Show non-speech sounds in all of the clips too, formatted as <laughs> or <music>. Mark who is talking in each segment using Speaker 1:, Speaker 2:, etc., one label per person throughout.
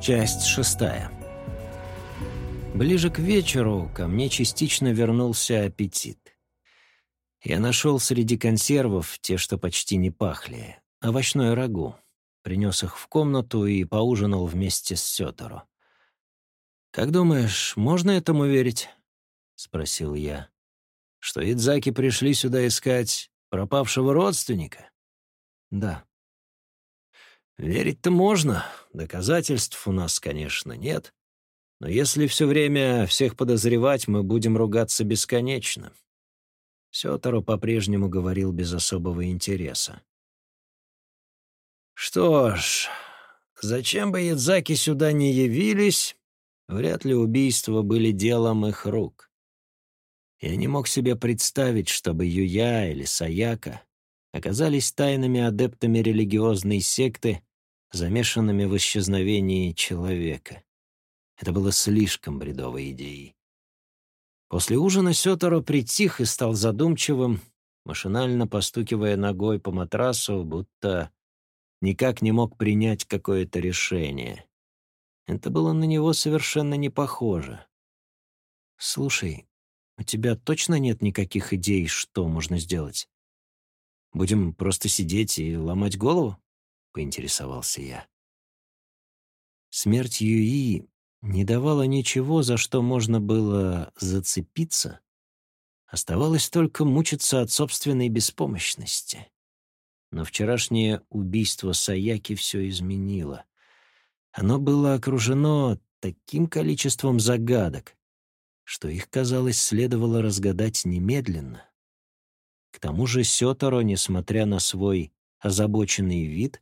Speaker 1: Часть шестая. Ближе к вечеру ко мне частично вернулся аппетит. Я нашел среди консервов те, что почти не пахли, овощное рагу. Принес их в комнату и поужинал вместе с Сёторо. «Как думаешь, можно этому верить?» — спросил я. «Что Идзаки пришли сюда искать пропавшего родственника?» «Да». «Верить-то можно. Доказательств у нас, конечно, нет. Но если все время всех подозревать, мы будем ругаться бесконечно». Сёторо по-прежнему говорил без особого интереса. «Что ж, зачем бы Ядзаки сюда не явились, вряд ли убийства были делом их рук. Я не мог себе представить, чтобы Юя или Саяка оказались тайными адептами религиозной секты, замешанными в исчезновении человека. Это было слишком бредовой идеей. После ужина Сёторо притих и стал задумчивым, машинально постукивая ногой по матрасу, будто никак не мог принять какое-то решение. Это было на него совершенно не похоже. «Слушай, у тебя точно нет никаких идей, что можно сделать? Будем просто сидеть и ломать голову?» — поинтересовался я. Смерть Юи не давала ничего, за что можно было зацепиться. Оставалось только мучиться от собственной беспомощности. Но вчерашнее убийство Саяки все изменило. Оно было окружено таким количеством загадок, что их, казалось, следовало разгадать немедленно. К тому же Сёторо, несмотря на свой озабоченный вид,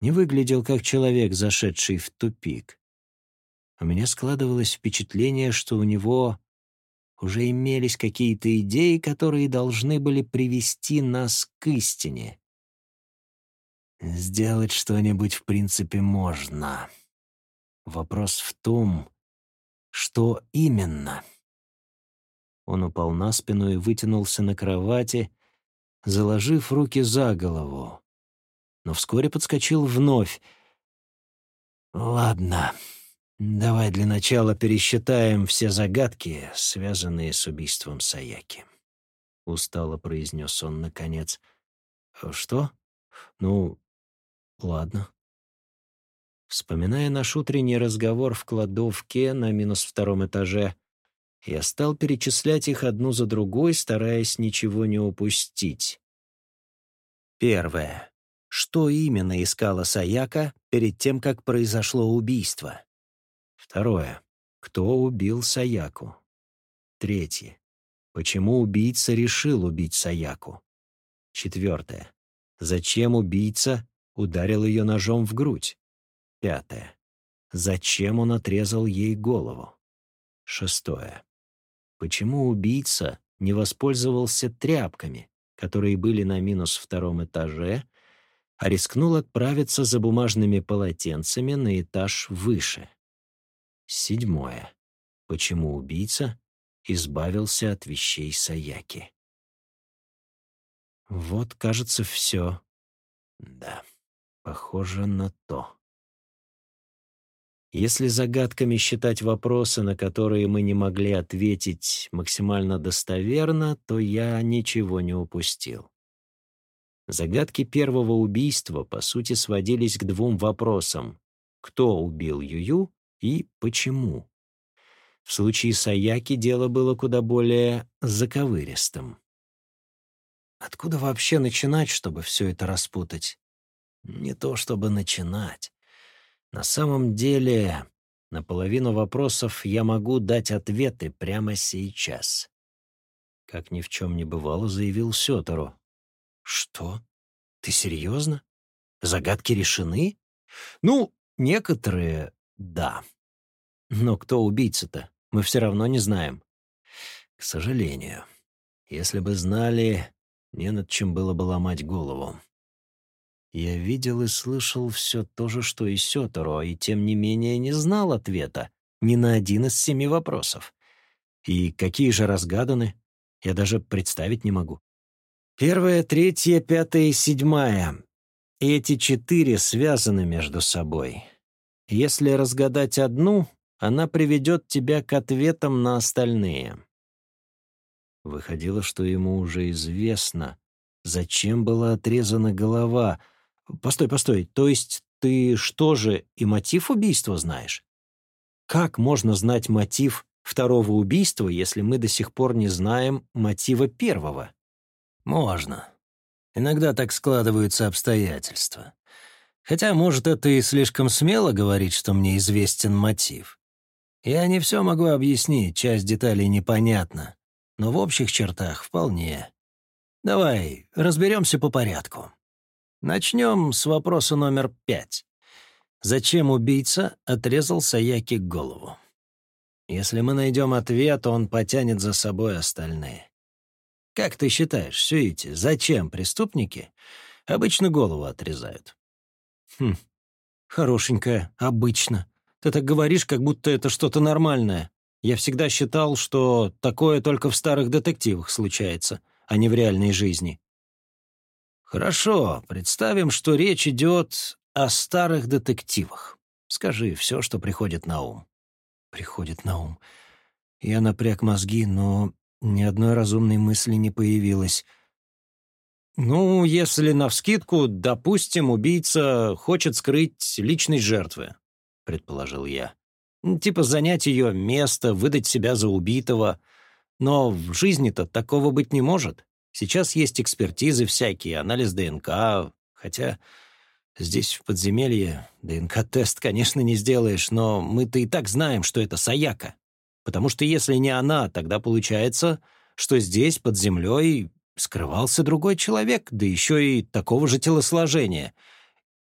Speaker 1: не выглядел как человек, зашедший в тупик. У меня складывалось впечатление, что у него уже имелись какие-то идеи, которые должны были привести нас к истине. Сделать что-нибудь в принципе можно. Вопрос в том, что именно. Он упал на спину и вытянулся на кровати, заложив руки за голову. Но вскоре подскочил вновь. «Ладно, давай для начала пересчитаем все загадки, связанные с убийством Саяки», — устало произнес он наконец. «Что? Ну, ладно». Вспоминая наш утренний разговор в кладовке на минус втором этаже, я стал перечислять их одну за другой, стараясь ничего не упустить. Первое. Что именно искала Саяка перед тем, как произошло убийство? Второе. Кто убил Саяку? Третье. Почему убийца решил убить Саяку? Четвертое. Зачем убийца ударил ее ножом в грудь? Пятое. Зачем он отрезал ей голову? Шестое. Почему убийца не воспользовался тряпками, которые были на минус втором этаже, а рискнул отправиться за бумажными полотенцами на этаж выше? Седьмое. Почему убийца избавился от вещей Саяки? Вот, кажется, все. Да, похоже на то. Если загадками считать вопросы, на которые мы не могли ответить максимально достоверно, то я ничего не упустил. Загадки первого убийства, по сути, сводились к двум вопросам. Кто убил Юю и почему? В случае Саяки дело было куда более заковыристым. Откуда вообще начинать, чтобы все это распутать? Не то чтобы начинать. На самом деле, на половину вопросов я могу дать ответы прямо сейчас. Как ни в чем не бывало, заявил Сётору. Что? Ты серьезно? Загадки решены? Ну, некоторые — да. Но кто убийца-то, мы все равно не знаем. К сожалению. Если бы знали, не над чем было бы ломать голову. Я видел и слышал все то же, что и Сёторо, и тем не менее не знал ответа ни на один из семи вопросов. И какие же разгаданы, я даже представить не могу. Первая, третья, пятая и седьмая. Эти четыре связаны между собой. Если разгадать одну, она приведет тебя к ответам на остальные. Выходило, что ему уже известно, зачем была отрезана голова. Постой, постой, то есть ты что же, и мотив убийства знаешь? Как можно знать мотив второго убийства, если мы до сих пор не знаем мотива первого?
Speaker 2: Можно. Иногда так складываются обстоятельства. Хотя, может, это и слишком смело говорить, что мне известен мотив. Я не все могу объяснить, часть деталей непонятна но в общих чертах вполне. Давай разберемся по порядку. Начнем с вопроса номер пять. Зачем убийца отрезал Саяки голову? Если мы найдем ответ, он потянет за собой остальные. Как ты считаешь, Сюити, зачем преступники обычно голову отрезают?
Speaker 1: Хм, хорошенькая, обычно. Ты так говоришь, как будто это что-то нормальное. Я всегда считал, что такое только в старых детективах случается, а не в реальной жизни.
Speaker 2: Хорошо, представим, что речь идет о старых детективах. Скажи все, что приходит на ум.
Speaker 1: Приходит на ум. Я напряг мозги, но ни одной разумной мысли не появилось. Ну, если навскидку, допустим, убийца хочет скрыть личность жертвы, предположил я. Типа занять ее место, выдать себя за убитого. Но в жизни-то такого быть не может. Сейчас есть экспертизы всякие, анализ ДНК, хотя здесь, в подземелье, ДНК-тест, конечно, не сделаешь, но мы-то и так знаем, что это Саяка. Потому что если не она, тогда получается, что здесь, под землей, скрывался другой человек, да еще и такого же телосложения —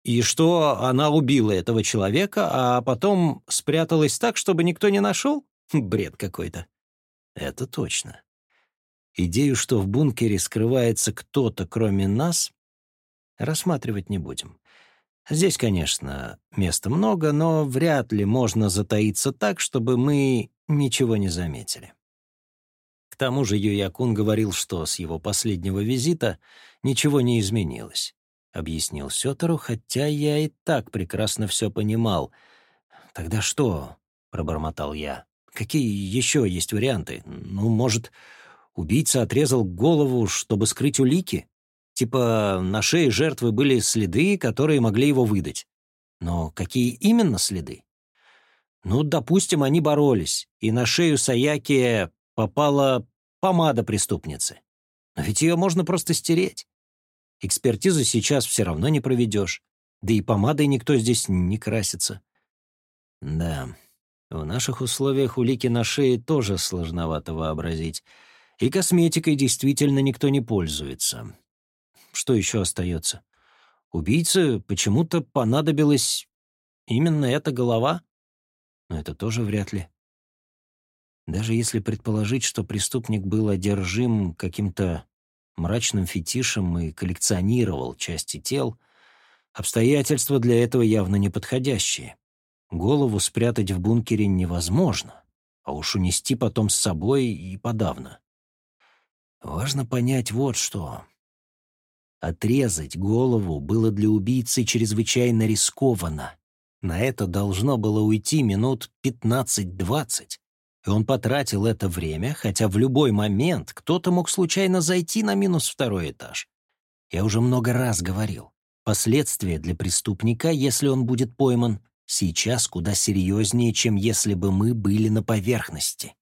Speaker 1: и что она убила этого человека, а потом спряталась так, чтобы никто не нашел? <laughs> Бред какой-то. Это точно. Идею, что в бункере скрывается кто-то, кроме нас, рассматривать не будем. Здесь, конечно, места много, но вряд ли можно затаиться так, чтобы мы ничего не заметили. К тому же Юякун говорил, что с его последнего визита ничего не изменилось. — объяснил Сётору, хотя я и так прекрасно все понимал. «Тогда что?» — пробормотал я. «Какие еще есть варианты? Ну, может, убийца отрезал голову, чтобы скрыть улики? Типа на шее жертвы были следы, которые могли его выдать. Но какие именно следы? Ну, допустим, они боролись, и на шею Саяки попала помада преступницы. Но ведь ее можно просто стереть. Экспертизу сейчас все равно не проведешь. Да и помадой никто здесь не красится. Да, в наших условиях улики на шее тоже сложновато вообразить. И косметикой действительно никто не пользуется. Что еще остается? Убийце почему-то понадобилась именно эта голова? Но это тоже вряд ли. Даже если предположить, что преступник был одержим каким-то мрачным фетишем и коллекционировал части тел, обстоятельства для этого явно неподходящие. Голову спрятать в бункере невозможно, а уж унести потом с собой и подавно. Важно понять вот что. Отрезать голову было для убийцы чрезвычайно рискованно. На это должно было уйти минут 15-20 и он потратил это время, хотя в любой момент кто-то мог случайно зайти на минус второй этаж. Я уже много раз говорил, последствия для преступника, если он будет пойман, сейчас куда серьезнее, чем если бы мы были на поверхности.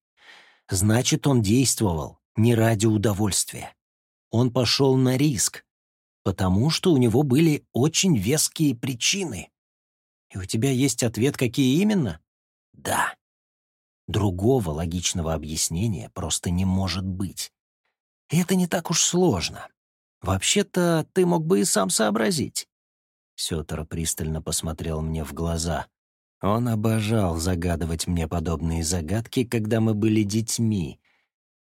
Speaker 1: Значит, он действовал не ради удовольствия. Он пошел на риск, потому что у него были очень веские причины. У тебя есть ответ, какие именно? Да. Другого логичного объяснения просто не может быть. И это не так уж сложно. Вообще-то ты мог бы и сам сообразить. Сётора пристально посмотрел мне в глаза. Он обожал загадывать мне подобные загадки, когда мы были детьми.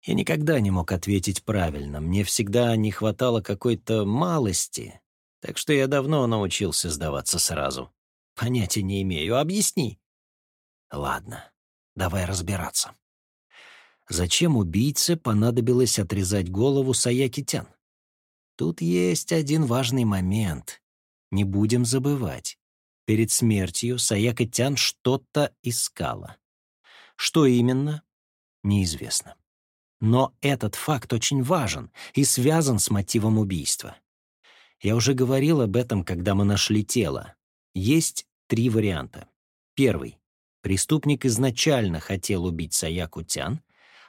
Speaker 1: Я никогда не мог ответить правильно, мне всегда не хватало какой-то малости, так что я давно научился сдаваться сразу. Понятия не имею, объясни. Ладно, Давай разбираться. Зачем убийце понадобилось отрезать голову Саякитян? Тут есть один важный момент. Не будем забывать. перед смертью Саяка Тян что-то искала. Что именно, неизвестно. Но этот факт очень важен и связан с мотивом убийства. Я уже говорил об этом, когда мы нашли тело. Есть три варианта. Первый. Преступник изначально хотел убить Саяку Тян,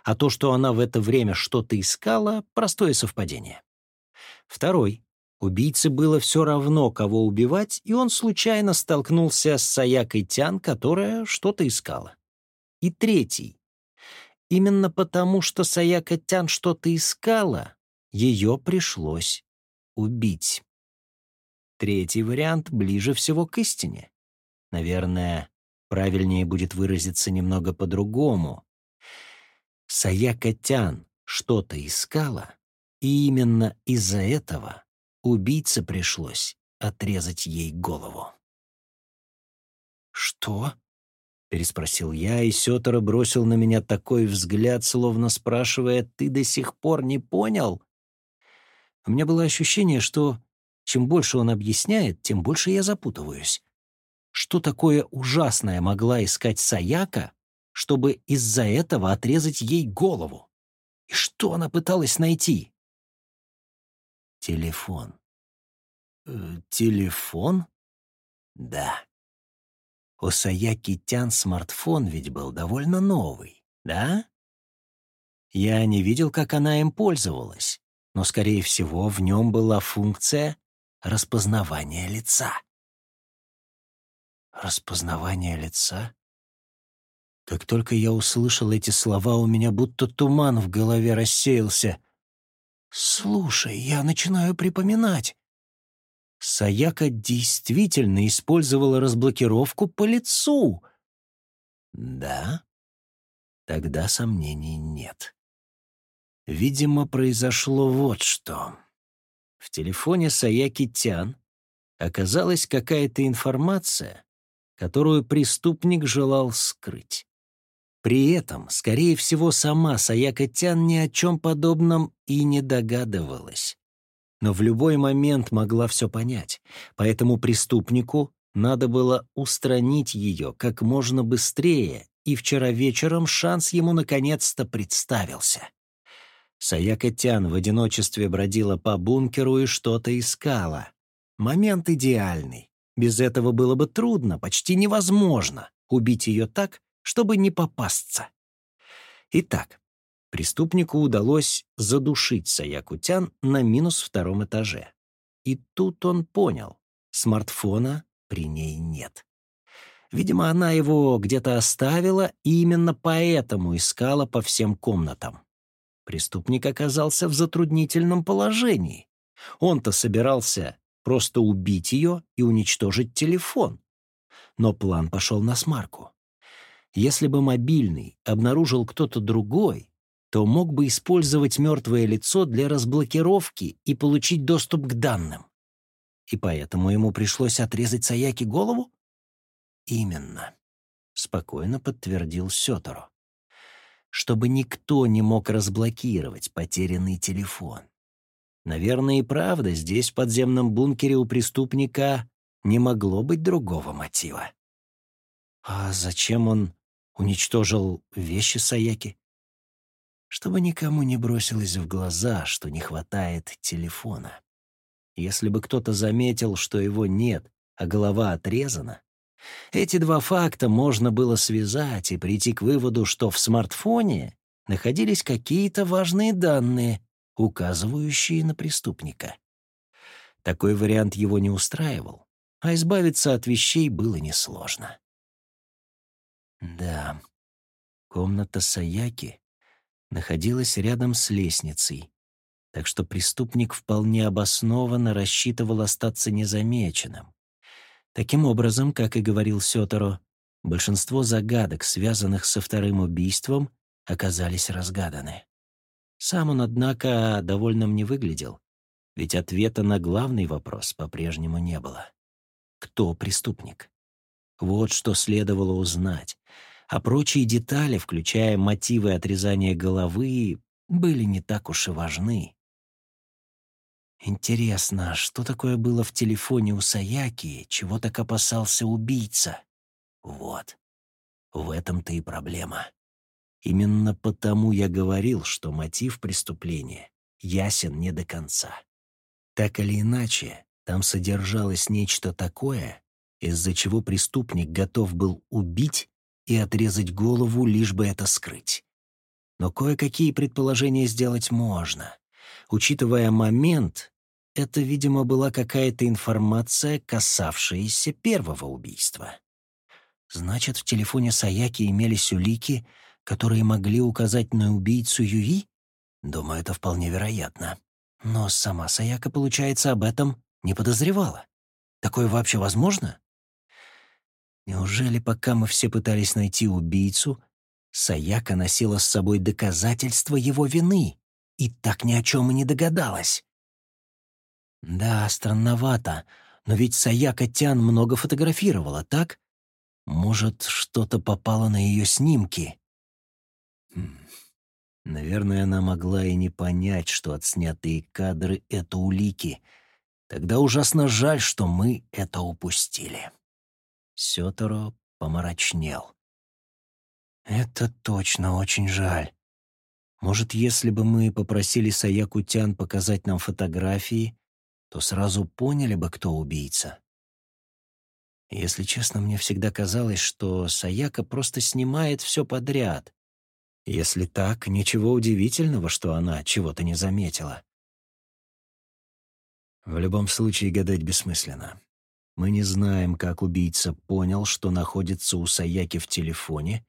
Speaker 1: а то, что она в это время что-то искала, простое совпадение. Второй. Убийце было все равно, кого убивать, и он случайно столкнулся с Саякой Тян, которая что-то искала. И третий. Именно потому, что Саяка Тян что-то искала, ее пришлось убить. Третий вариант ближе всего к истине. Наверное, правильнее будет выразиться немного по-другому. Саяка Тян что-то искала, и именно из-за этого убийце пришлось отрезать ей голову.
Speaker 2: «Что?» — переспросил
Speaker 1: я, и Сётора бросил на меня такой взгляд, словно спрашивая, «Ты до сих пор не понял?» У меня было ощущение, что чем больше он объясняет, тем больше я запутываюсь. Что такое ужасное могла искать Саяка, чтобы из-за этого отрезать ей голову? И что она пыталась найти? Телефон. Э, телефон? Да. У Саяки Тян смартфон ведь был довольно новый, да? Я не видел, как она им пользовалась, но, скорее всего, в нем была функция распознавания лица. Распознавание лица? Как только я услышал эти слова, у меня будто туман в голове рассеялся. «Слушай, я начинаю припоминать». Саяка действительно использовала разблокировку по лицу. Да? Тогда сомнений нет. Видимо, произошло вот что. В телефоне Саяки Тян оказалась какая-то информация, которую преступник желал скрыть. При этом, скорее всего, сама Саяка Тян ни о чем подобном и не догадывалась. Но в любой момент могла все понять, поэтому преступнику надо было устранить ее как можно быстрее, и вчера вечером шанс ему наконец-то представился. Саяка Тян в одиночестве бродила по бункеру и что-то искала. Момент идеальный. Без этого было бы трудно, почти невозможно убить ее так, чтобы не попасться. Итак, преступнику удалось задушить Саякутян на минус втором этаже. И тут он понял, смартфона при ней нет. Видимо, она его где-то оставила и именно поэтому искала по всем комнатам. Преступник оказался в затруднительном положении. Он-то собирался просто убить ее и уничтожить телефон. Но план пошел на смарку. Если бы мобильный обнаружил кто-то другой, то мог бы использовать мертвое лицо для разблокировки и получить доступ к данным. И поэтому ему пришлось отрезать Саяки голову? Именно. Спокойно подтвердил Сёторо. Чтобы никто не мог разблокировать потерянный телефон. Наверное, и правда, здесь, в подземном бункере у преступника не могло быть другого мотива. А зачем он уничтожил вещи Саяки, чтобы никому не бросилось в глаза, что не хватает телефона. Если бы кто-то заметил, что его нет, а голова отрезана, эти два факта можно было связать и прийти к выводу, что в смартфоне находились какие-то важные данные, указывающие на преступника. Такой вариант его не устраивал, а избавиться от вещей было несложно. Да, комната Саяки находилась рядом с лестницей, так что преступник вполне обоснованно рассчитывал остаться незамеченным. Таким образом, как и говорил Сёторо, большинство загадок, связанных со вторым убийством, оказались разгаданы. Сам он, однако, довольным не выглядел, ведь ответа на главный вопрос по-прежнему не было. Кто преступник? Вот что следовало узнать. А прочие детали, включая мотивы отрезания головы, были не так уж и важны. Интересно, что такое было в телефоне у Саяки, чего так опасался убийца? Вот. В этом-то и проблема. Именно потому я говорил, что мотив преступления ясен не до конца. Так или иначе, там содержалось нечто такое, из-за чего преступник готов был убить и отрезать голову, лишь бы это скрыть. Но кое-какие предположения сделать можно. Учитывая момент, это, видимо, была какая-то информация, касавшаяся первого убийства. Значит, в телефоне Саяки имелись улики, которые могли указать на убийцу Юи? Думаю, это вполне вероятно. Но сама Саяка, получается, об этом не подозревала. Такое вообще возможно? Неужели, пока мы все пытались найти убийцу, Саяка носила с собой доказательства его вины и так ни о чем и не догадалась? Да, странновато, но ведь Саяка Тян много фотографировала, так? Может, что-то попало на ее снимки? Хм. Наверное, она могла и не понять, что отснятые кадры — это улики. Тогда ужасно жаль, что мы это упустили. Сёторо помрачнел. «Это точно очень жаль. Может, если бы мы попросили Саяку Тян показать нам фотографии, то сразу поняли бы, кто убийца. Если честно, мне всегда казалось, что Саяка просто снимает все подряд. Если так, ничего удивительного, что она чего-то не заметила. В любом случае гадать бессмысленно. Мы не знаем, как убийца понял, что находится у Саяки в телефоне.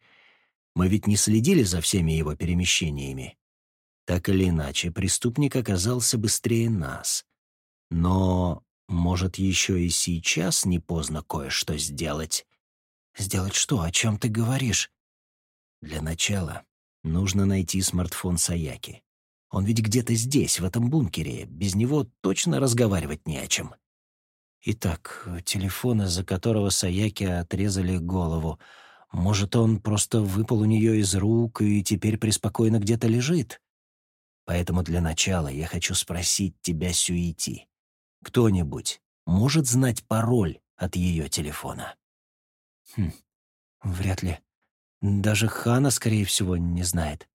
Speaker 1: Мы ведь не следили за всеми его перемещениями. Так или иначе, преступник оказался быстрее нас. Но, может, еще и сейчас не поздно кое-что сделать. Сделать что? О чем ты говоришь? Для начала нужно найти смартфон Саяки. Он ведь где-то здесь, в этом бункере. Без него точно разговаривать не о чем. Итак, телефон, из-за которого Саяки отрезали голову. Может, он просто выпал у нее из рук и теперь преспокойно где-то лежит? Поэтому для начала я хочу спросить тебя, Сюити. Кто-нибудь может знать пароль от ее телефона? Хм, вряд ли. Даже Хана, скорее всего, не знает.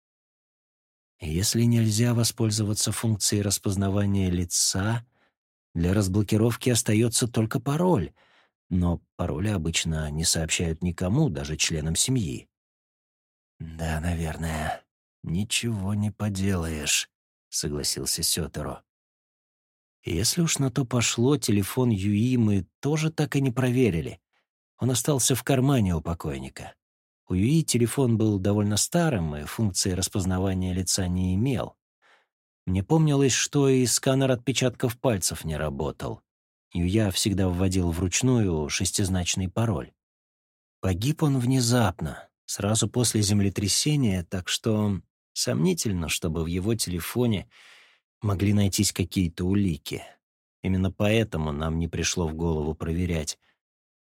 Speaker 1: Если нельзя воспользоваться функцией распознавания лица, для разблокировки остается только пароль, но пароли обычно не сообщают никому, даже членам семьи. «Да, наверное. Ничего не поделаешь», — согласился Сётеро. Если уж на то пошло, телефон Юи мы тоже так и не проверили. Он остался в кармане у покойника. У Юи телефон был довольно старым и функции распознавания лица не имел. Мне помнилось, что и сканер отпечатков пальцев не работал. Юя всегда вводил вручную шестизначный пароль. Погиб он внезапно, сразу после землетрясения, так что сомнительно, чтобы в его телефоне могли найтись какие-то улики. Именно поэтому нам не пришло в голову проверять.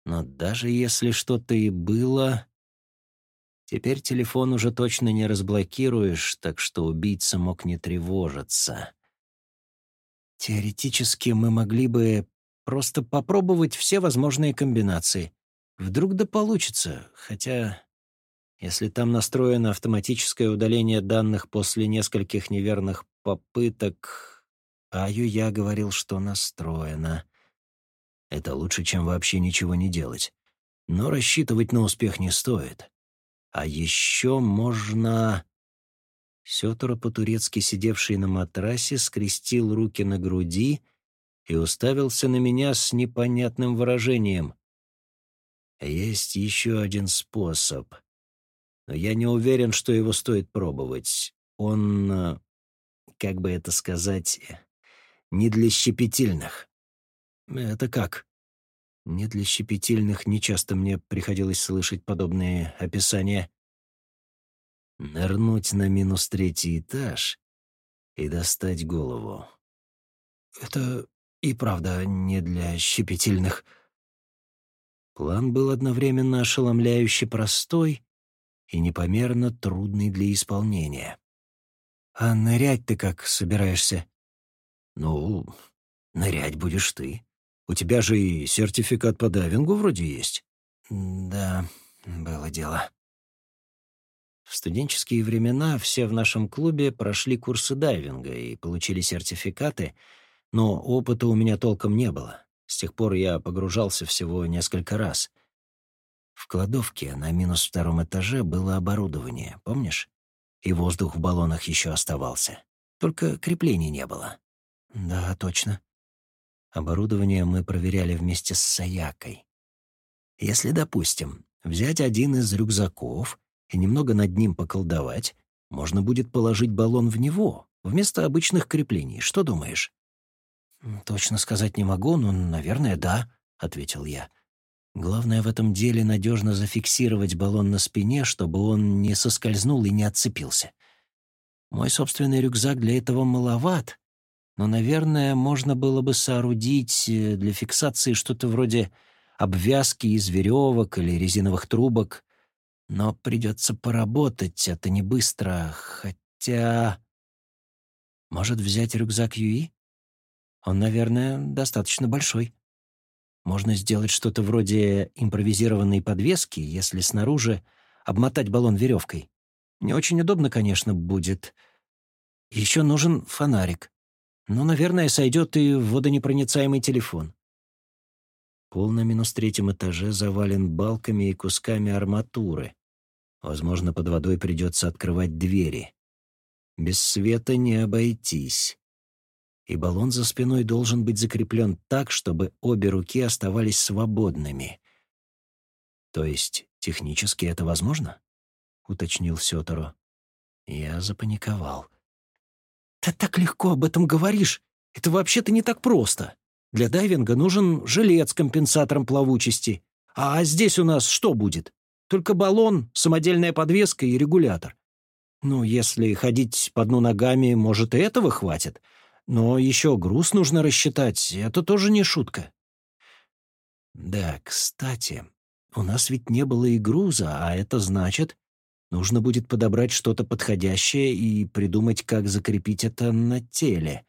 Speaker 1: Но даже если что-то и было, Теперь телефон уже точно не разблокируешь, так что убийца мог не тревожиться. Теоретически мы могли бы просто попробовать все возможные комбинации. Вдруг да получится, хотя... Если там настроено автоматическое удаление данных после нескольких неверных попыток... Аю я говорил, что настроено. Это лучше, чем вообще ничего не делать. Но рассчитывать на успех не стоит. А еще можно... Сётора по-турецки, сидевший на матрасе, скрестил руки на груди и уставился на меня с непонятным выражением. Есть еще один способ, но я не уверен, что его стоит пробовать. Он, э, как бы это сказать, не для щепетильных. Это как? Не для щепетильных нечасто мне приходилось слышать подобные описания. Нырнуть на минус третий этаж и достать голову. Это и правда не для щепетильных. План был одновременно ошеломляюще простой и непомерно трудный для исполнения. «А нырять ты как собираешься?» «Ну,
Speaker 2: Нырять будешь ты. У тебя же и сертификат по дайвингу вроде есть.
Speaker 1: Да, было дело. В студенческие времена все в нашем клубе прошли курсы дайвинга и получили сертификаты, но опыта у меня толком не было. С тех пор я погружался всего несколько раз. В кладовке на минус втором этаже было оборудование, помнишь? И воздух в баллонах еще оставался. Только креплений не было.
Speaker 2: Да, точно.
Speaker 1: Оборудование мы проверяли вместе с Саякой. Если, допустим, взять один из рюкзаков и немного над ним поколдовать, можно будет положить баллон в него, вместо обычных креплений. Что думаешь?
Speaker 2: «Точно сказать не могу, но, наверное, да», — ответил я.
Speaker 1: «Главное в этом деле надежно зафиксировать баллон на спине, чтобы он не соскользнул и не отцепился. Мой собственный рюкзак для этого маловат, но, наверное, можно было бы соорудить э, для фиксации что-то вроде обвязки из веревок или резиновых трубок. Но придется поработать, это не быстро, хотя... Может, взять рюкзак Юи? Он, наверное, достаточно большой. Можно сделать что-то вроде импровизированной подвески, если снаружи обмотать баллон веревкой. Не очень удобно, конечно, будет. Еще нужен фонарик. Но, наверное, сойдет и водонепроницаемый телефон. Пол на минус третьем этаже завален балками и кусками арматуры. Возможно, под водой придется открывать двери. Без света не обойтись и баллон за спиной должен быть закреплен так, чтобы обе руки оставались свободными. «То есть технически это возможно?» — уточнил Сёторо. Я запаниковал. «Ты так легко об этом говоришь! Это вообще-то не так просто. Для дайвинга нужен жилет с компенсатором плавучести. А здесь у нас что будет? Только баллон, самодельная подвеска и регулятор. Ну, если ходить по дну ногами, может, и этого хватит. Но еще груз нужно рассчитать, это тоже не шутка. Да, кстати, у нас ведь не было и груза, а это значит, нужно будет подобрать что-то подходящее и придумать, как закрепить это на теле.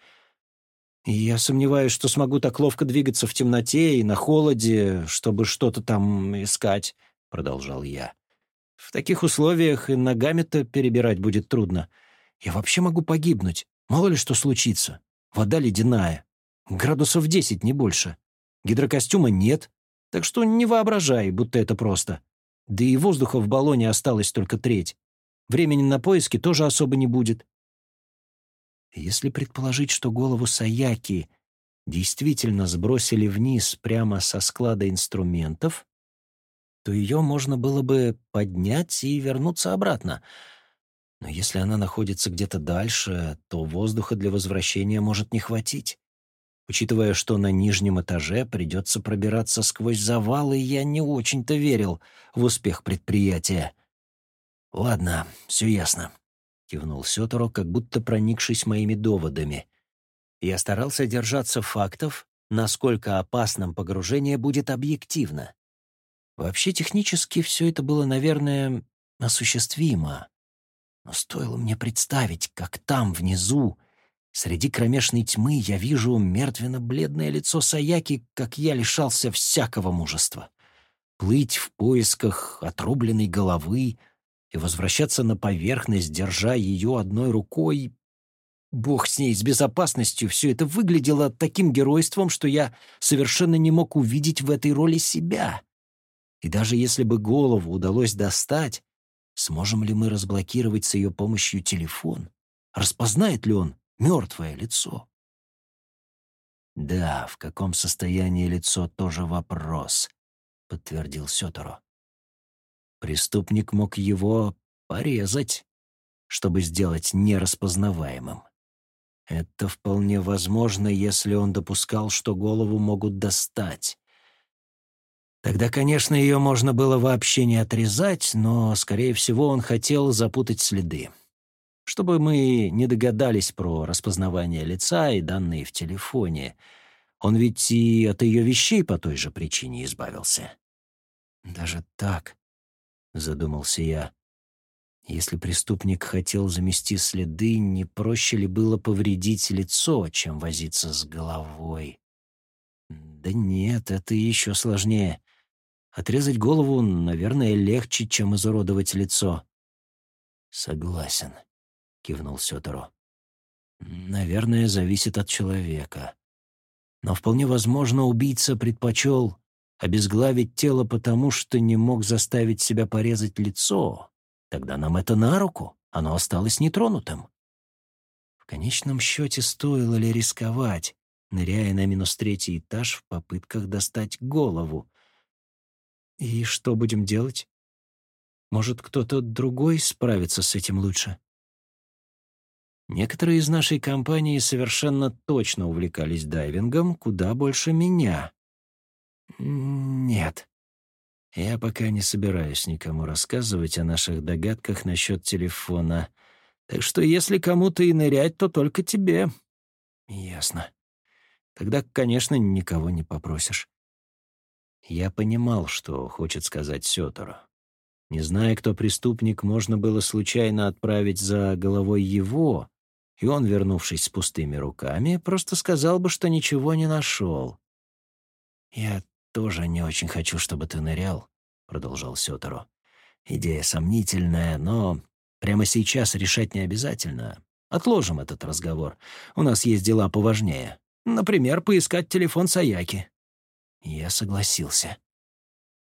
Speaker 1: Я сомневаюсь, что смогу так ловко двигаться в темноте и на холоде, чтобы что-то там искать, — продолжал я. В таких условиях и ногами-то перебирать будет трудно. Я вообще могу погибнуть, мало ли что случится. Вода ледяная. Градусов 10, не больше. Гидрокостюма нет, так что не воображай, будто это просто. Да и воздуха в баллоне осталось только треть. Времени на поиски тоже особо не будет. Если предположить, что голову Саяки действительно сбросили вниз прямо со склада инструментов, то ее можно было бы поднять и вернуться обратно — но если она находится где-то дальше, то воздуха для возвращения может не хватить. Учитывая, что на нижнем этаже придется пробираться сквозь завалы, я не очень-то верил в успех предприятия. «Ладно, все ясно», — кивнул Сёторо, как будто проникшись моими доводами. Я старался держаться фактов, насколько опасным погружение будет объективно. Вообще, технически все это было, наверное, осуществимо. Но стоило мне представить, как там, внизу, среди кромешной тьмы, я вижу мертвенно-бледное лицо Саяки, как я лишался всякого мужества. Плыть в поисках отрубленной головы и возвращаться на поверхность, держа ее одной рукой Бог с ней, с безопасностью, все это выглядело таким геройством, что я совершенно не мог увидеть в этой роли себя. И даже если бы голову удалось достать, Сможем ли мы разблокировать с ее помощью телефон? Распознает ли он мертвое лицо? «Да, в каком состоянии лицо — тоже вопрос», — подтвердил Сёторо. Преступник мог его порезать, чтобы сделать нераспознаваемым. Это вполне возможно, если он допускал, что голову могут достать. Тогда, конечно, ее можно было вообще не отрезать, но, скорее всего, он хотел запутать следы. Чтобы мы не догадались про распознавание лица и данные в телефоне. Он ведь и от ее вещей по той же причине избавился. «Даже так», — задумался я. «Если преступник хотел замести следы, не проще ли было повредить лицо, чем возиться с головой?» Да нет, это еще сложнее. Отрезать голову, наверное, легче, чем изуродовать лицо.
Speaker 2: Согласен, кивнул Сётору.
Speaker 1: Наверное, зависит от человека. Но вполне возможно, убийца предпочел обезглавить тело потому, что не мог заставить себя порезать лицо. Тогда нам это на руку, оно осталось нетронутым. В конечном счете, стоило ли рисковать, ныряя на минус третий этаж в попытках достать голову? И что будем делать? Может, кто-то другой справится с этим лучше? Некоторые из нашей компании совершенно точно увлекались дайвингом куда больше меня. Нет. Я пока не собираюсь никому рассказывать о наших догадках насчет телефона. Так что если кому-то и нырять, то только тебе. Ясно. Тогда, конечно, никого не попросишь. Я понимал, что хочет сказать Сётору. Не зная, кто преступник, можно было случайно отправить за головой его, и он, вернувшись с пустыми руками, просто сказал бы, что ничего не нашел. «Я тоже не очень хочу, чтобы ты нырял», — продолжал Сётору. «Идея сомнительная, но прямо сейчас решать не обязательно. Отложим этот разговор. У нас есть дела поважнее. Например, поискать телефон Саяки». Я согласился.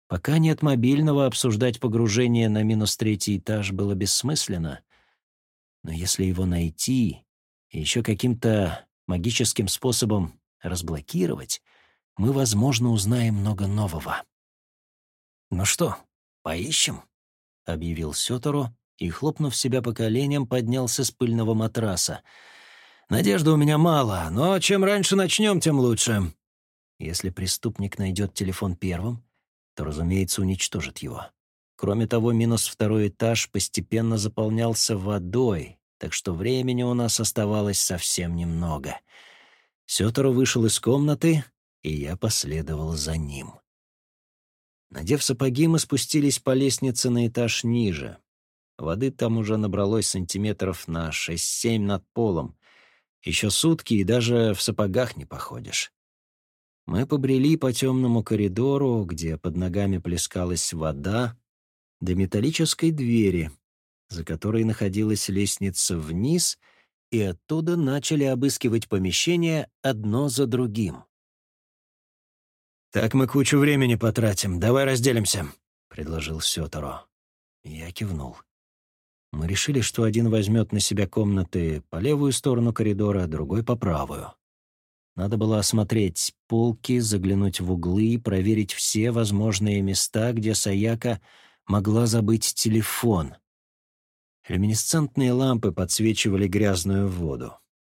Speaker 1: Пока нет мобильного, обсуждать погружение на минус третий этаж было бессмысленно. Но если его найти, и еще каким-то магическим способом разблокировать, мы, возможно, узнаем много нового. «Ну что, поищем?» — объявил Сётору и, хлопнув себя по коленям, поднялся с пыльного матраса. «Надежды у меня мало, но чем раньше начнем, тем лучше. Если преступник найдет телефон первым, то, разумеется, уничтожит его. Кроме того, минус второй этаж постепенно заполнялся водой, так что времени у нас оставалось совсем немного. Сётору вышел из комнаты, и я последовал за ним. Надев сапоги, мы спустились по лестнице на этаж ниже. Воды там уже набралось сантиметров на 6-7 над полом. Еще сутки и даже в сапогах не походишь. Мы побрели по темному коридору, где под ногами плескалась вода, до металлической двери, за которой находилась лестница вниз, и оттуда начали обыскивать помещения одно за другим. «Так мы кучу времени потратим. Давай разделимся», — предложил Сёторо. Я кивнул. Мы решили, что один возьмет на себя комнаты по левую сторону коридора, другой — по правую. Надо было осмотреть полки, заглянуть в углы, проверить все возможные места, где Саяка могла забыть телефон. Люминесцентные лампы подсвечивали грязную воду.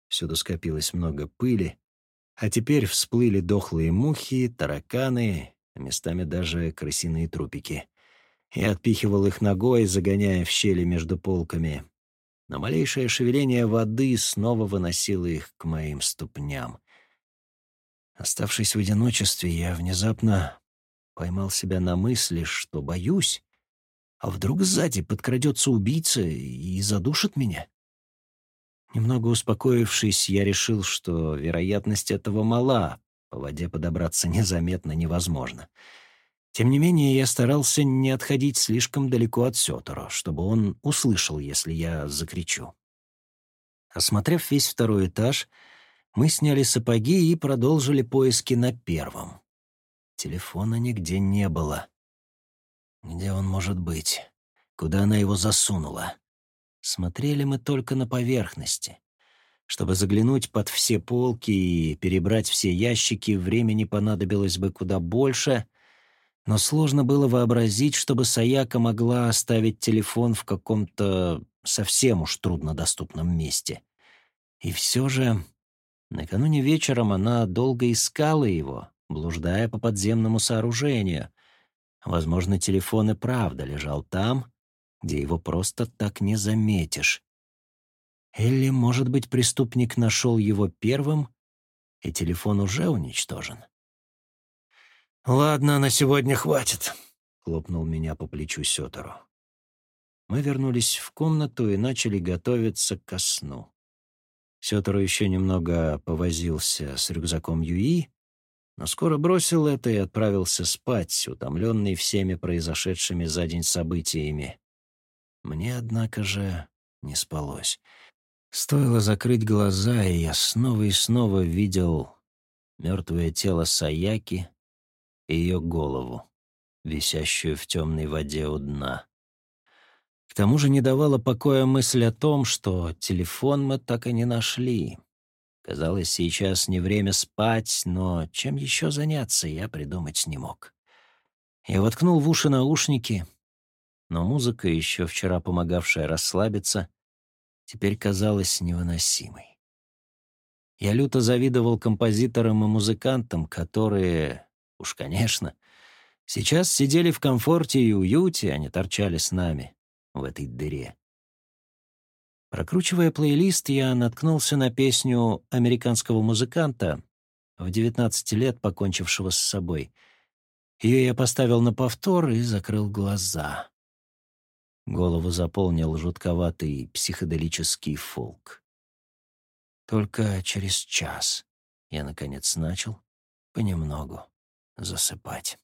Speaker 1: Всюду скопилось много пыли, а теперь всплыли дохлые мухи, тараканы, а местами даже крысиные трупики. Я отпихивал их ногой, загоняя в щели между полками. Но малейшее шевеление воды снова выносило их к моим ступням. Оставшись в одиночестве, я внезапно поймал себя на мысли, что боюсь, а вдруг сзади подкрадется убийца и задушит меня? Немного успокоившись, я решил, что вероятность этого мала, по воде подобраться незаметно невозможно. Тем не менее, я старался не отходить слишком далеко от Сётора, чтобы он услышал, если я закричу. Осмотрев весь второй этаж, мы сняли сапоги и продолжили поиски на первом. Телефона нигде не было. Где он может быть? Куда она его засунула? Смотрели мы только на поверхности. Чтобы заглянуть под все полки и перебрать все ящики, времени понадобилось бы куда больше, но сложно было вообразить, чтобы Саяка могла оставить телефон в каком-то совсем уж труднодоступном месте. И все же накануне вечером она долго искала его, блуждая по подземному сооружению, Возможно, телефон и правда лежал там, где его просто так не заметишь. Или, может быть, преступник нашел его первым, и телефон уже уничтожен. «Ладно, на сегодня хватит», — хлопнул меня по плечу Сётору. Мы вернулись в комнату и начали готовиться ко сну. Сётору еще немного повозился с рюкзаком Юи, но скоро бросил это и отправился спать, утомленный всеми произошедшими за день событиями. Мне, однако же, не спалось. Стоило закрыть глаза, и я снова и снова видел мертвое тело Саяки и ее голову, висящую в темной воде у дна. К тому же не давала покоя мысль о том, что телефон мы так и не нашли. Казалось, сейчас не время спать, но чем еще заняться, я придумать не мог. Я воткнул в уши наушники, но музыка, еще вчера помогавшая расслабиться, теперь казалась невыносимой. Я люто завидовал композиторам и музыкантам, которые, уж конечно, сейчас сидели в комфорте и уюте, а не торчали с нами в этой дыре. Прокручивая плейлист, я наткнулся на песню американского музыканта, в 19 лет покончившего с собой. Ее я поставил на повтор и закрыл глаза. Голову заполнил жутковатый психоделический фолк. Только через час я, наконец, начал понемногу засыпать.